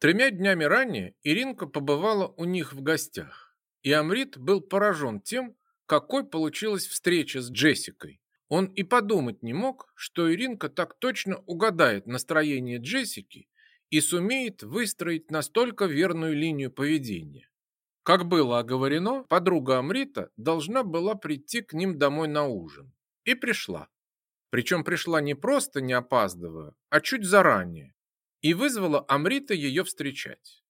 Тремя днями ранее Иринка побывала у них в гостях, и Амрит был поражен тем, какой получилась встреча с Джессикой. Он и подумать не мог, что Иринка так точно угадает настроение Джессики и сумеет выстроить настолько верную линию поведения. Как было оговорено, подруга Амрита должна была прийти к ним домой на ужин. И пришла. Причем пришла не просто не опаздывая, а чуть заранее. И вызвала Амрита ее встречать.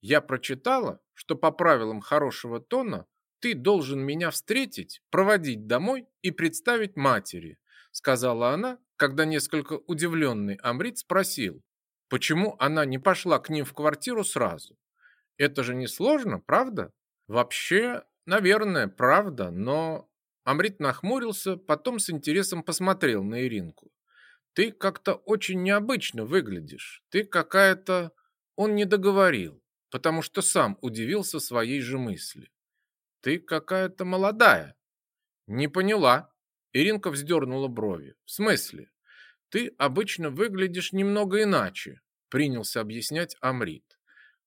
Я прочитала, что по правилам хорошего тона ты должен меня встретить, проводить домой и представить матери, сказала она, когда несколько удивленный Амрит спросил, почему она не пошла к ним в квартиру сразу. Это же не сложно, правда? Вообще, наверное, правда, но... Амрит нахмурился, потом с интересом посмотрел на Иринку. Ты как-то очень необычно выглядишь. Ты какая-то... Он не договорил, потому что сам удивился своей же мысли. Ты какая-то молодая. Не поняла. Иринка вздернула брови. В смысле? Ты обычно выглядишь немного иначе, принялся объяснять Амрит.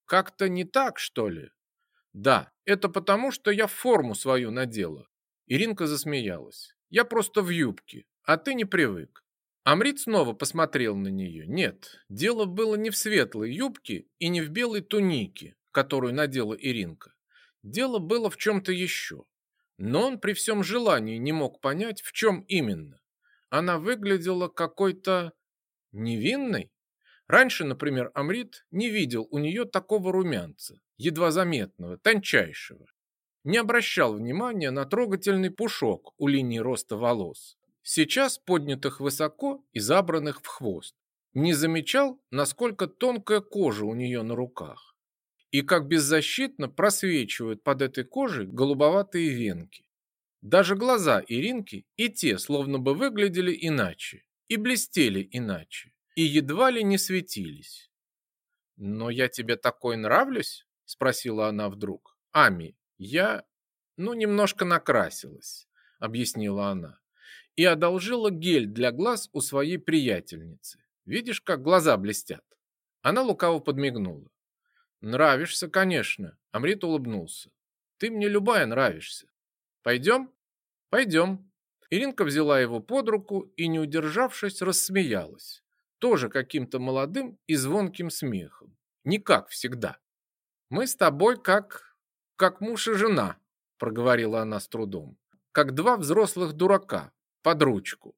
Как-то не так, что ли? Да, это потому, что я форму свою надела. Иринка засмеялась. Я просто в юбке, а ты не привык. Амрит снова посмотрел на нее. Нет, дело было не в светлой юбке и не в белой тунике, которую надела Иринка. Дело было в чем-то еще. Но он при всем желании не мог понять, в чем именно. Она выглядела какой-то невинной. Раньше, например, Амрит не видел у нее такого румянца, едва заметного, тончайшего. Не обращал внимания на трогательный пушок у линии роста волос, сейчас поднятых высоко и забранных в хвост. Не замечал, насколько тонкая кожа у нее на руках и как беззащитно просвечивают под этой кожей голубоватые венки. Даже глаза Иринки и те словно бы выглядели иначе, и блестели иначе и едва ли не светились. «Но я тебе такой нравлюсь?» – спросила она вдруг. «Ами, я, ну, немножко накрасилась», – объяснила она, и одолжила гель для глаз у своей приятельницы. «Видишь, как глаза блестят?» Она лукаво подмигнула. «Нравишься, конечно», – Амрит улыбнулся. «Ты мне любая нравишься. Пойдем?» «Пойдем». Иринка взяла его под руку и, не удержавшись, рассмеялась тоже каким-то молодым и звонким смехом. Не как всегда. «Мы с тобой как... как муж и жена», — проговорила она с трудом. «Как два взрослых дурака, под ручку».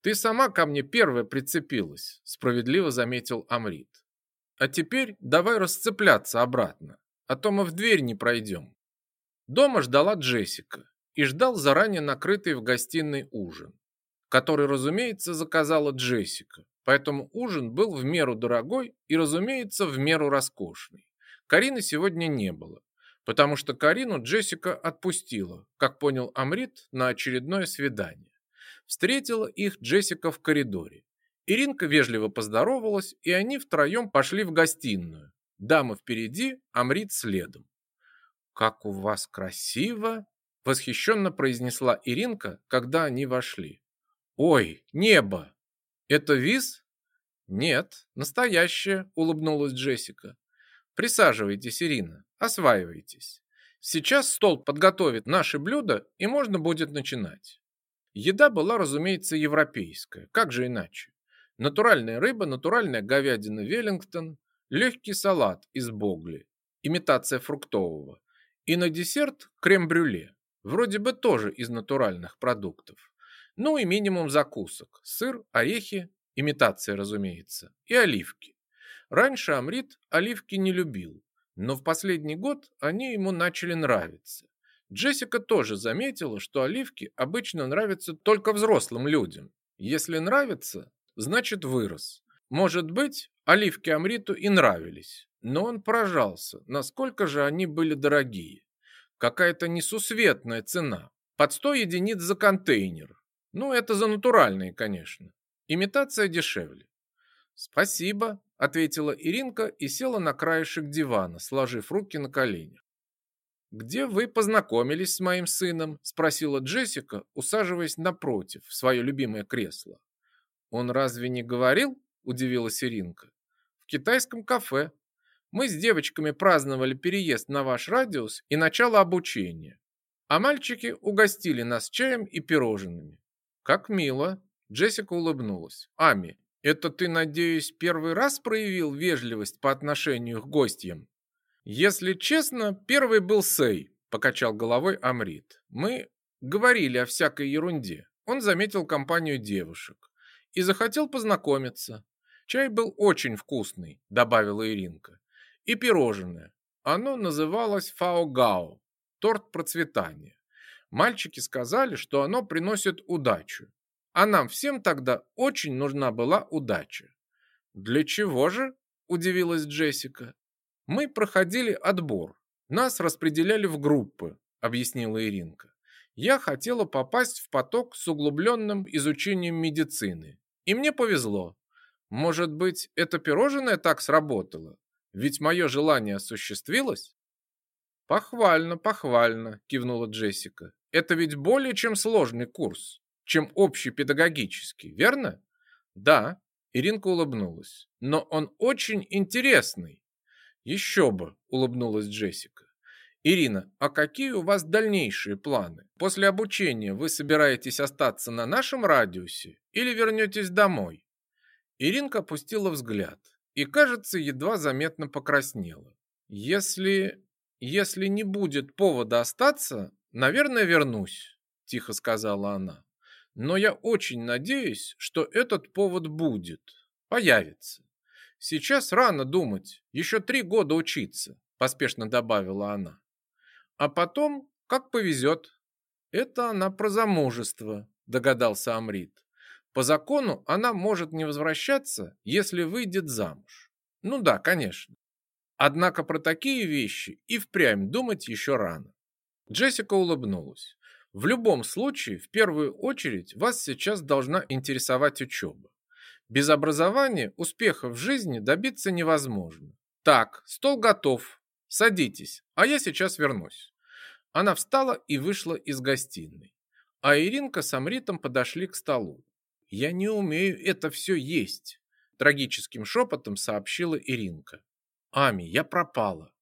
«Ты сама ко мне первая прицепилась», — справедливо заметил Амрит. «А теперь давай расцепляться обратно, а то мы в дверь не пройдем». Дома ждала Джессика и ждал заранее накрытый в гостиной ужин, который, разумеется, заказала Джессика, Поэтому ужин был в меру дорогой и, разумеется, в меру роскошный. Карины сегодня не было, потому что Карину Джессика отпустила, как понял Амрит, на очередное свидание. Встретила их Джессика в коридоре. Иринка вежливо поздоровалась, и они втроем пошли в гостиную. Дама впереди, Амрит следом. «Как у вас красиво!» – восхищенно произнесла Иринка, когда они вошли. «Ой, небо!» «Это виз?» «Нет, настоящее», — улыбнулась Джессика. «Присаживайтесь, Ирина, осваивайтесь. Сейчас стол подготовит наши блюда, и можно будет начинать». Еда была, разумеется, европейская, как же иначе. Натуральная рыба, натуральная говядина Веллингтон, легкий салат из богли, имитация фруктового. И на десерт крем-брюле, вроде бы тоже из натуральных продуктов. Ну и минимум закусок. Сыр, орехи, имитация, разумеется, и оливки. Раньше Амрит оливки не любил, но в последний год они ему начали нравиться. Джессика тоже заметила, что оливки обычно нравятся только взрослым людям. Если нравится, значит вырос. Может быть, оливки Амриту и нравились, но он поражался, насколько же они были дорогие. Какая-то несусветная цена. Под 100 единиц за контейнер. Ну, это за натуральные, конечно. Имитация дешевле. Спасибо, ответила Иринка и села на краешек дивана, сложив руки на коленях. «Где вы познакомились с моим сыном?» – спросила Джессика, усаживаясь напротив, в свое любимое кресло. «Он разве не говорил?» – удивилась Иринка. «В китайском кафе. мы с девочками праздновали переезд на ваш радиус и начало обучения. А мальчики угостили нас чаем и пирожными. Как мило. Джессика улыбнулась. Ами, это ты, надеюсь, первый раз проявил вежливость по отношению к гостям? Если честно, первый был Сей, покачал головой Амрит. Мы говорили о всякой ерунде. Он заметил компанию девушек и захотел познакомиться. Чай был очень вкусный, добавила Иринка. И пирожное. Оно называлось фаогао, торт процветания. Мальчики сказали, что оно приносит удачу. А нам всем тогда очень нужна была удача. Для чего же? Удивилась Джессика. Мы проходили отбор. Нас распределяли в группы, объяснила Иринка. Я хотела попасть в поток с углубленным изучением медицины. И мне повезло. Может быть, это пирожное так сработало? Ведь мое желание осуществилось? Похвально, похвально, кивнула Джессика. Это ведь более чем сложный курс чем общий педагогический, верно? Да, Иринка улыбнулась. Но он очень интересный. Еще бы, улыбнулась Джессика. Ирина, а какие у вас дальнейшие планы? После обучения вы собираетесь остаться на нашем радиусе или вернетесь домой? Иринка опустила взгляд и, кажется, едва заметно покраснела. Если... если не будет повода остаться, наверное, вернусь, тихо сказала она. Но я очень надеюсь, что этот повод будет, появится. Сейчас рано думать, еще три года учиться, поспешно добавила она. А потом, как повезет. Это она про замужество, догадался Амрит. По закону она может не возвращаться, если выйдет замуж. Ну да, конечно. Однако про такие вещи и впрямь думать еще рано. Джессика улыбнулась. В любом случае, в первую очередь, вас сейчас должна интересовать учеба. Без образования успеха в жизни добиться невозможно. Так, стол готов. Садитесь, а я сейчас вернусь. Она встала и вышла из гостиной. А Иринка с Амритом подошли к столу. «Я не умею это все есть», – трагическим шепотом сообщила Иринка. «Ами, я пропала.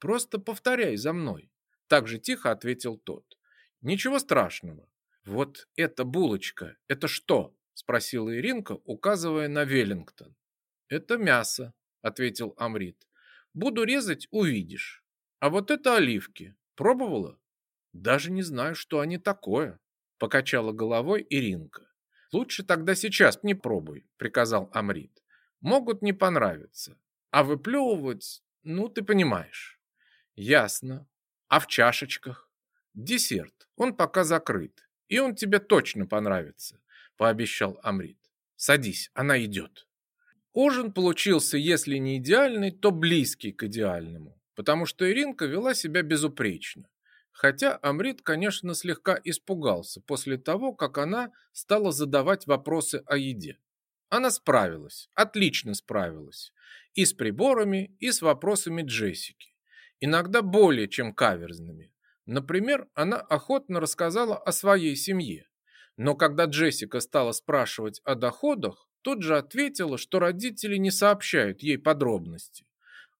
Просто повторяй за мной», – так же тихо ответил тот. Ничего страшного. Вот эта булочка, это что? Спросила Иринка, указывая на Веллингтон. Это мясо, ответил Амрит. Буду резать, увидишь. А вот это оливки. Пробовала? Даже не знаю, что они такое, покачала головой Иринка. Лучше тогда сейчас не пробуй, приказал Амрит. Могут не понравиться. А выплевывать, ну, ты понимаешь. Ясно. А в чашечках? Десерт. Он пока закрыт. И он тебе точно понравится, пообещал Амрит. Садись, она идет. Ужин получился, если не идеальный, то близкий к идеальному, потому что Иринка вела себя безупречно. Хотя Амрит, конечно, слегка испугался после того, как она стала задавать вопросы о еде. Она справилась, отлично справилась. И с приборами, и с вопросами Джессики. Иногда более чем каверзными. Например, она охотно рассказала о своей семье. Но когда Джессика стала спрашивать о доходах, тут же ответила, что родители не сообщают ей подробности.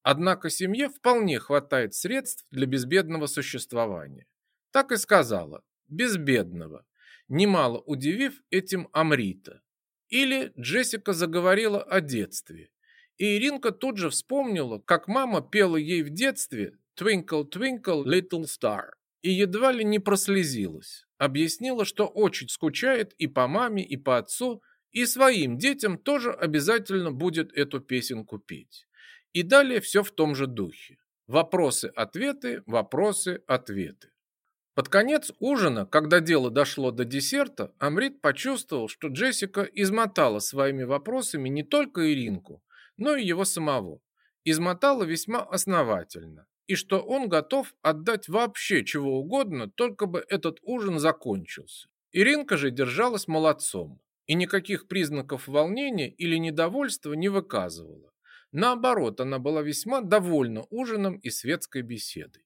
Однако семье вполне хватает средств для безбедного существования. Так и сказала, безбедного, немало удивив этим Амрита. Или Джессика заговорила о детстве. И Иринка тут же вспомнила, как мама пела ей в детстве Twinkle, twinkle, little star. И едва ли не прослезилась. Объяснила, что очень скучает и по маме, и по отцу, и своим детям тоже обязательно будет эту песенку петь. И далее все в том же духе. Вопросы-ответы, вопросы-ответы. Под конец ужина, когда дело дошло до десерта, Амрит почувствовал, что Джессика измотала своими вопросами не только Иринку, но и его самого. Измотала весьма основательно и что он готов отдать вообще чего угодно, только бы этот ужин закончился. Иринка же держалась молодцом и никаких признаков волнения или недовольства не выказывала. Наоборот, она была весьма довольна ужином и светской беседой.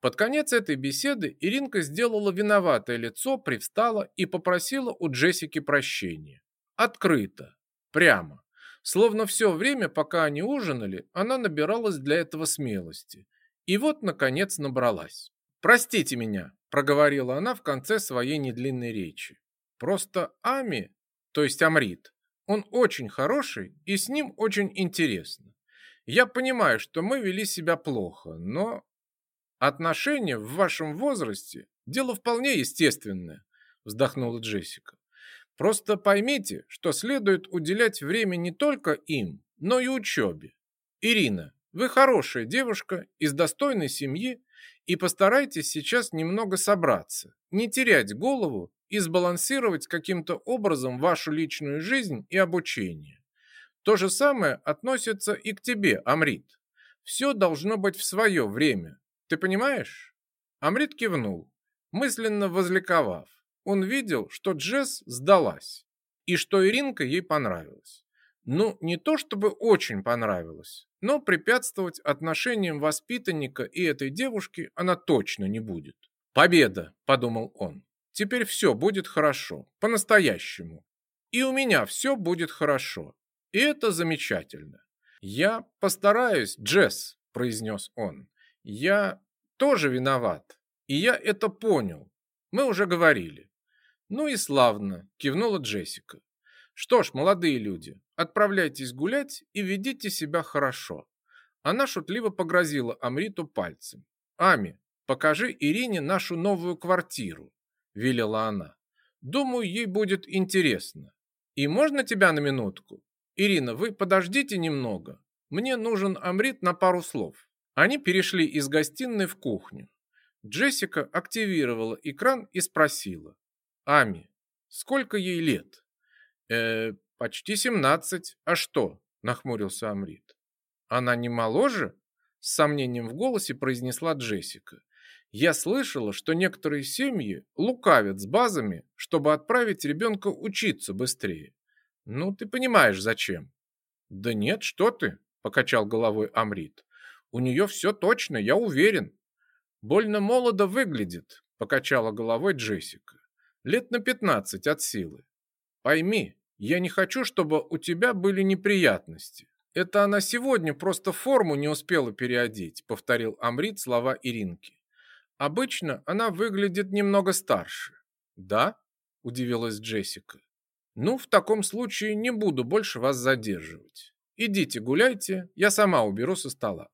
Под конец этой беседы Иринка сделала виноватое лицо, привстала и попросила у Джессики прощения. Открыто, прямо, Словно все время, пока они ужинали, она набиралась для этого смелости. И вот, наконец, набралась. «Простите меня», – проговорила она в конце своей недлинной речи. «Просто Ами, то есть Амрит, он очень хороший и с ним очень интересно. Я понимаю, что мы вели себя плохо, но отношения в вашем возрасте – дело вполне естественное», – вздохнула Джессика. Просто поймите, что следует уделять время не только им, но и учебе. Ирина, вы хорошая девушка из достойной семьи и постарайтесь сейчас немного собраться, не терять голову и сбалансировать каким-то образом вашу личную жизнь и обучение. То же самое относится и к тебе, Амрит. Все должно быть в свое время. Ты понимаешь? Амрит кивнул, мысленно возликовав он видел, что Джесс сдалась и что Иринка ей понравилась. Ну, не то чтобы очень понравилось, но препятствовать отношениям воспитанника и этой девушки она точно не будет. «Победа!» – подумал он. «Теперь все будет хорошо, по-настоящему. И у меня все будет хорошо. И это замечательно. Я постараюсь, Джесс», – произнес он. «Я тоже виноват. И я это понял. Мы уже говорили. «Ну и славно», – кивнула Джессика. «Что ж, молодые люди, отправляйтесь гулять и ведите себя хорошо». Она шутливо погрозила Амриту пальцем. «Ами, покажи Ирине нашу новую квартиру», – велела она. «Думаю, ей будет интересно. И можно тебя на минутку? Ирина, вы подождите немного. Мне нужен Амрит на пару слов». Они перешли из гостиной в кухню. Джессика активировала экран и спросила. Ами, сколько ей лет? Э, почти семнадцать. А что? Нахмурился Амрит. Она не моложе? С сомнением в голосе произнесла Джессика. Я слышала, что некоторые семьи лукавят с базами, чтобы отправить ребенка учиться быстрее. Ну, ты понимаешь, зачем. Да нет, что ты, покачал головой Амрит. У нее все точно, я уверен. Больно молодо выглядит, покачала головой Джессика. Лет на 15 от силы. Пойми, я не хочу, чтобы у тебя были неприятности. Это она сегодня просто форму не успела переодеть, повторил Амрит слова Иринки. Обычно она выглядит немного старше. Да? Удивилась Джессика. Ну, в таком случае не буду больше вас задерживать. Идите гуляйте, я сама уберу со стола.